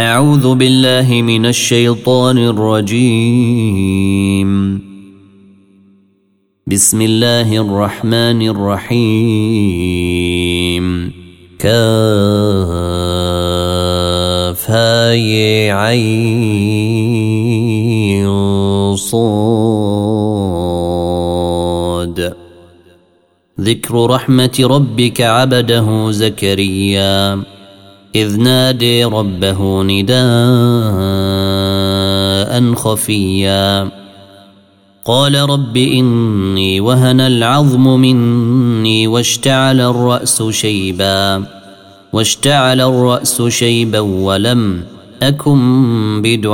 أعوذ بالله من الشيطان الرجيم. بسم الله الرحمن الرحيم. كاف هاي عين صاد. ذكر رحمة ربك عبده زكريا. إذ نادي ربه نداء خفيا. قال رب إني وهن العظم مني واشتعل الرأس شيبا. واشتعل الرأس شيبا ولم أكن بدعائك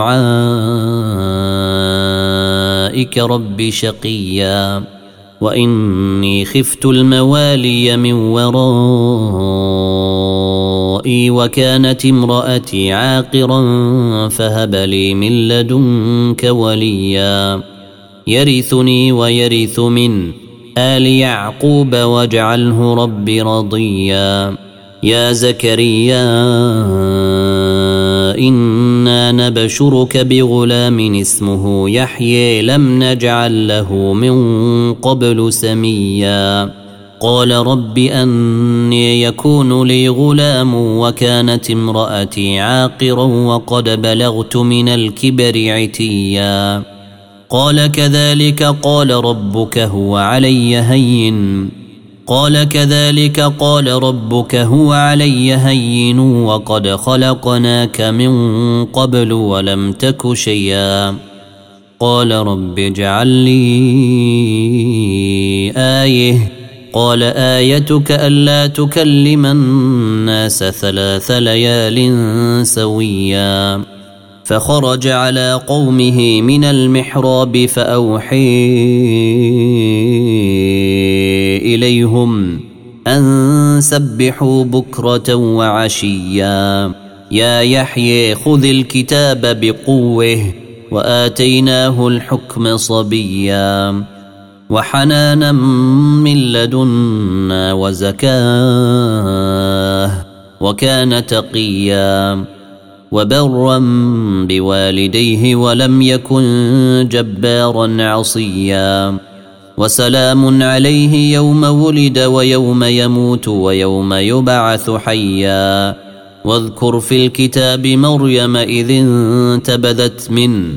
رب شقيا. وإني خفت الموالي من ورائي وكانت امرأتي عاقرا فهب لي من لدنك وليا. يرثني ويرث من آل يعقوب واجعله رب رضيا. يا زكريا إنا نبشرك بغلام اسمه يحيي لم نجعل له من قبل سميا. قال رب أني يكون لي غلام وكانت امرأتي عاقرا وقد بلغت من الكبر عتيا. قال كذلك قال ربك هو علي هين. قال كذلك قال ربك هو علي هين وقد خلقناك من قبل ولم تك شيئا. قال رب اجعل لي آية. قال آيتك ألا تكلم الناس ثلاث ليال سويا. فخرج على قومه من المحراب فأوحي إليهم أن سبحوا بكرة وعشيا. يا يحيى خذ الكتاب بقوه وآتيناه الحكم صبيا. وحنانا من لدنا وزكاة وكان تقيا وبرا بوالديه ولم يكن جبارا عصيا وسلام عليه يوم ولد ويوم يموت ويوم يبعث حيا واذكر في الكتاب مريم إذ انتبذت من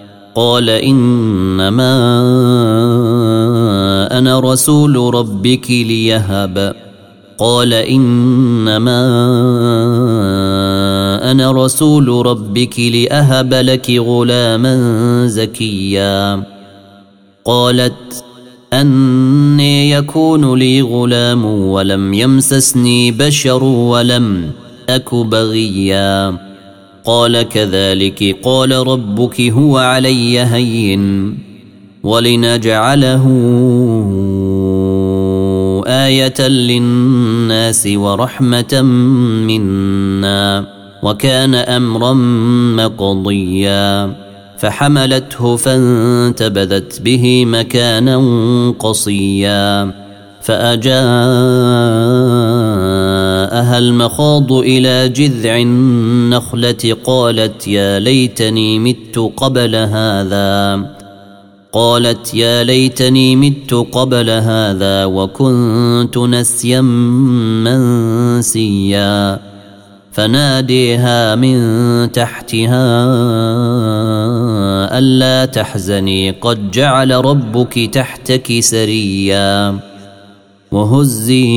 قال إنما أنا رسول ربك ليهب. قال إنما أنا رسول ربك لأهب لك غلاما زكيا. قالت أني يكون لي غلام ولم يمسسني بشر ولم أك بغيا. قال كذلك قال ربك هو علي هين ولنجعله آية للناس ورحمة منا وكان أمرا مقضيا فحملته فانتبذت به مكانا قصيا فأجاءها المخاض إلى جذع النخلة قالت يا ليتني مت قبل هذا. قالت يا ليتني مت قبل هذا وكنت نسيا منسيا. فناديها من تحتها ألا تحزني قد جعل ربك تحتك سريا. وهزي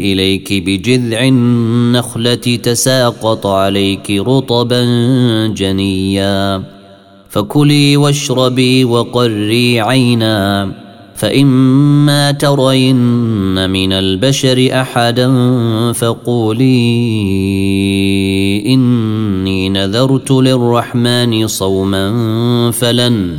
إليك بجذع النخلة تساقط عليك رطبا جنيا. فكلي واشربي وقري عينا فإما ترين من البشر أحدا فقولي إني نذرت للرحمن صوما فلن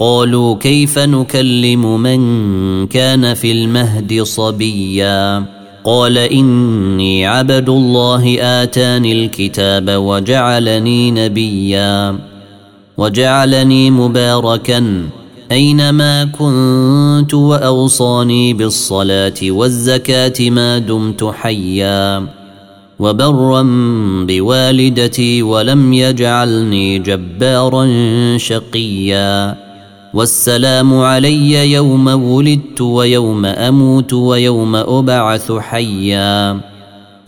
قالوا كيف نكلم من كان في المهد صبيا؟ قال إني عبد الله آتاني الكتاب وجعلني نبيا. وجعلني مباركا أينما كنت وأوصاني بالصلاة والزكاة ما دمت حيا. وبرا بوالدتي ولم يجعلني جبارا شقيا. والسلام علي يوم ولدت ويوم أموت ويوم أبعث حيا.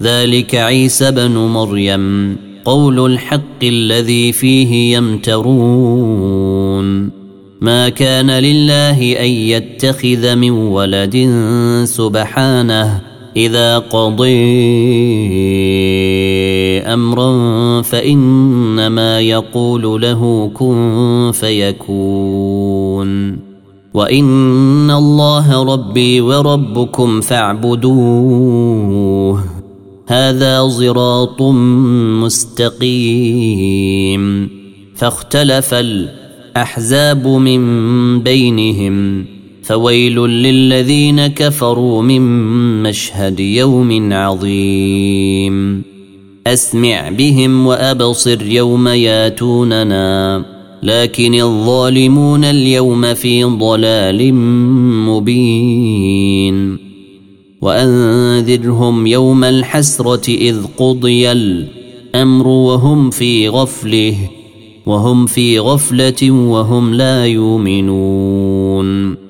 ذلك عيسى بن مريم قول الحق الذي فيه يمترون. ما كان لله أن يتخذ من ولد سبحانه إذا قضي أمرا فإنما يقول له كن فيكون. وإن الله ربي وربكم فاعبدوه. هذا صراط مستقيم. فاختلف الأحزاب من بينهم. فويل للذين كفروا من مشهد يوم عظيم. أسمع بهم وأبصر يوم ياتوننا لكن الظالمون اليوم في ضلال مبين. وأنذرهم يوم الحسرة إذ قضي الأمر وهم في غفله وهم في غفلة وهم لا يؤمنون.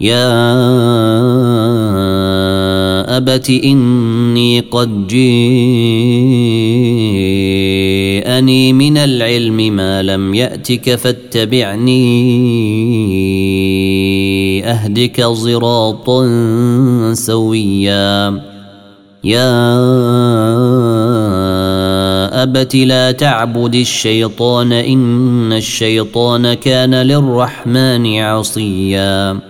يا أبت إني قد جيءني من العلم ما لم يأتك فاتبعني أهدك صراطا سويا يا أبت لا تعبد الشيطان إن الشيطان كان للرحمن عصيا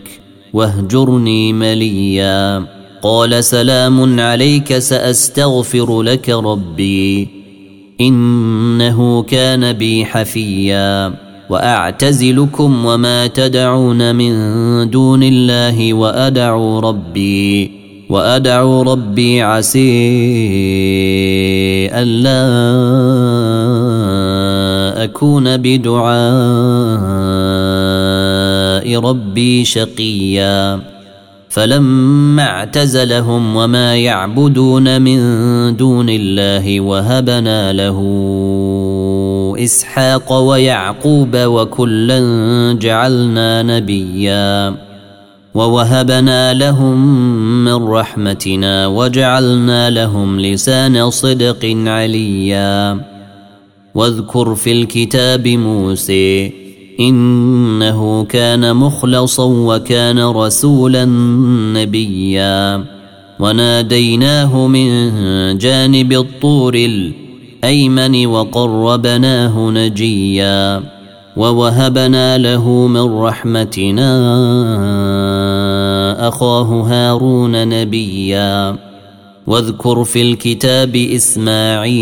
واهجرني مليا. قال سلام عليك سأستغفر لك ربي. إنه كان بي حفيا. وأعتزلكم وما تدعون من دون الله وأدعو ربي. وأدعو ربي عسي ألا أكون ربي شقيا. فلما اعتزلهم وما يعبدون من دون الله وهبنا له إسحاق ويعقوب وكلا جعلنا نبيا. ووهبنا لهم من رحمتنا وجعلنا لهم لسان صدق عليا. واذكر في الكتاب موسى إنه كان مخلصا وكان رسولا نبيا. وناديناه من جانب الطور الأيمن وقربناه نجيا. ووهبنا له من رحمتنا أخاه هارون نبيا. واذكر في الكتاب إسماعيل.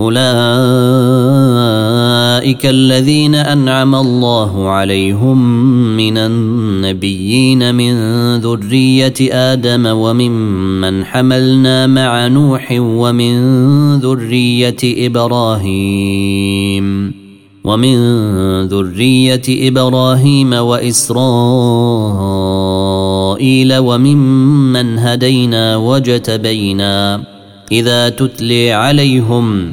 أولئك الذين أنعم الله عليهم من النبيين من ذرية آدم وممن حملنا مع نوح ومن ذرية إبراهيم ومن ذرية إبراهيم وإسرائيل وممن هدينا وجتبينا إذا تتلي عليهم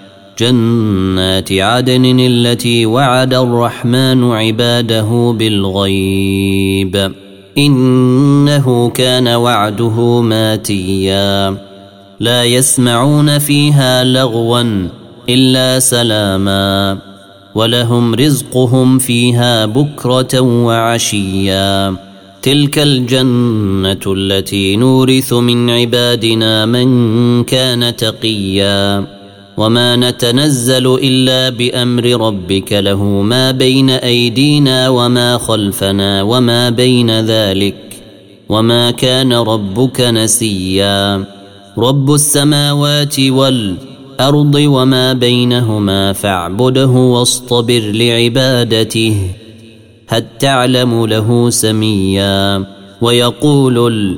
جنات عدن التي وعد الرحمن عباده بالغيب. إنه كان وعده ماتيا. لا يسمعون فيها لغوا إلا سلاما. ولهم رزقهم فيها بكرة وعشيا. تلك الجنة التي نورث من عبادنا من كان تقيا. وما نتنزل الا بامر ربك له ما بين ايدينا وما خلفنا وما بين ذلك وما كان ربك نسيا رب السماوات والارض الأرض وما بينهما فاعبده واصطبر لعبادته هل تعلم له سميا ويقول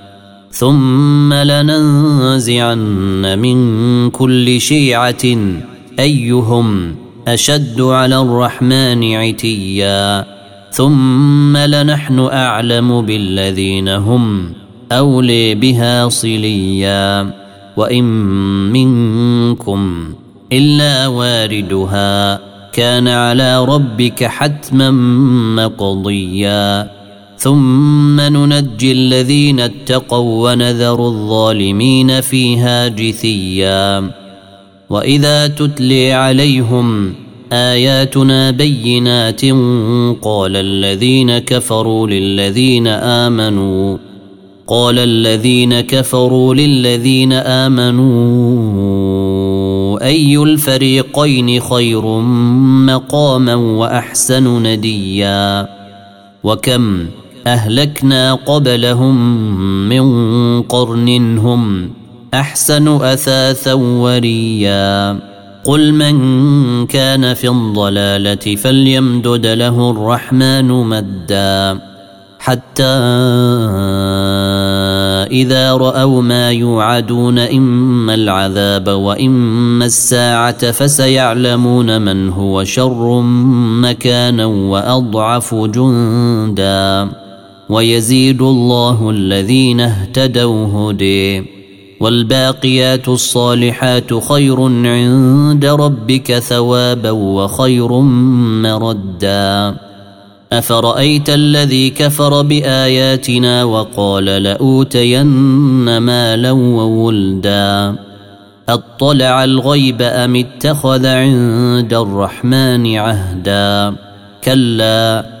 ثم لننزعن من كل شيعة. أيهم أشد على الرحمن عتيا. ثم لنحن أعلم بالذين هم أولي بها صليا. وإن منكم إلا واردها. كان على ربك حتما مقضيا. ثم ننجي الذين اتقوا ونذر الظالمين فيها جثيا. وإذا تتلي عليهم آياتنا بينات قال الذين كفروا للذين آمنوا قال الذين كفروا للذين آمنوا أي الفريقين خير مقاما وأحسن نديا؟ وكم أهلكنا قبلهم من قرن هم أحسن أثاثا وريا. قل من كان في الضلالة فليمدد له الرحمن مدا. حتى إذا رأوا ما يوعدون إما العذاب وإما الساعة فسيعلمون من هو شر مكانا وأضعف جندا. ويزيد الله الذين اهتدوا هدي. والباقيات الصالحات خير عند ربك ثوابا وخير مردا. أفرأيت الذي كفر بآياتنا وقال لأوتين مالا وولدا. أطلع الغيب أم اتخذ عند الرحمن عهدا؟ كلا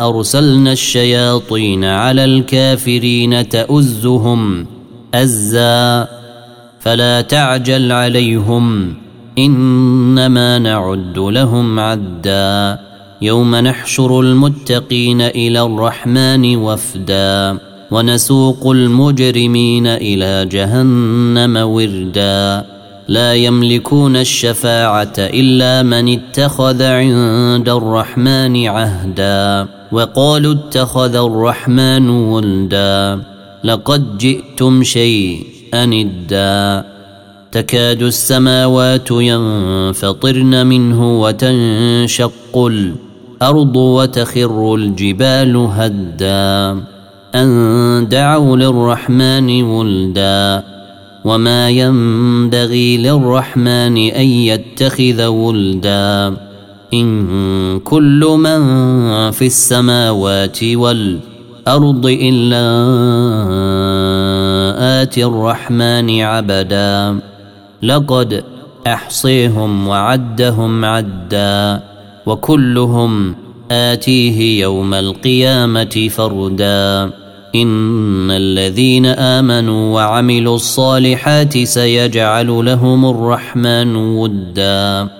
أرسلنا الشياطين على الكافرين تؤزهم أزا فلا تعجل عليهم إنما نعد لهم عدا. يوم نحشر المتقين إلى الرحمن وفدا ونسوق المجرمين إلى جهنم وردا. لا يملكون الشفاعة إلا من اتخذ عند الرحمن عهدا. وقالوا اتخذ الرحمن ولدا لقد جئتم شيئا ادا تكاد السماوات ينفطرن منه وتنشق الأرض وتخر الجبال هدا. أن دعوا للرحمن ولدا. وما ينبغي للرحمن أن يتخذ ولدا. إن كل من في السماوات والأرض إلا اتي الرحمن عبدا. لقد أحصيهم وعدهم عدا وكلهم آتيه يوم القيامة فردا. إن الذين آمنوا وعملوا الصالحات سيجعل لهم الرحمن ودا.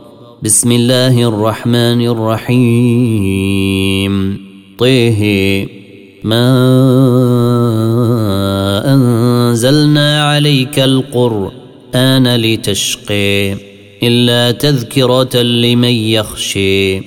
بسم الله الرحمن الرحيم طه ما انزلنا عليك القران لتشقي الا تذكره لمن يخشي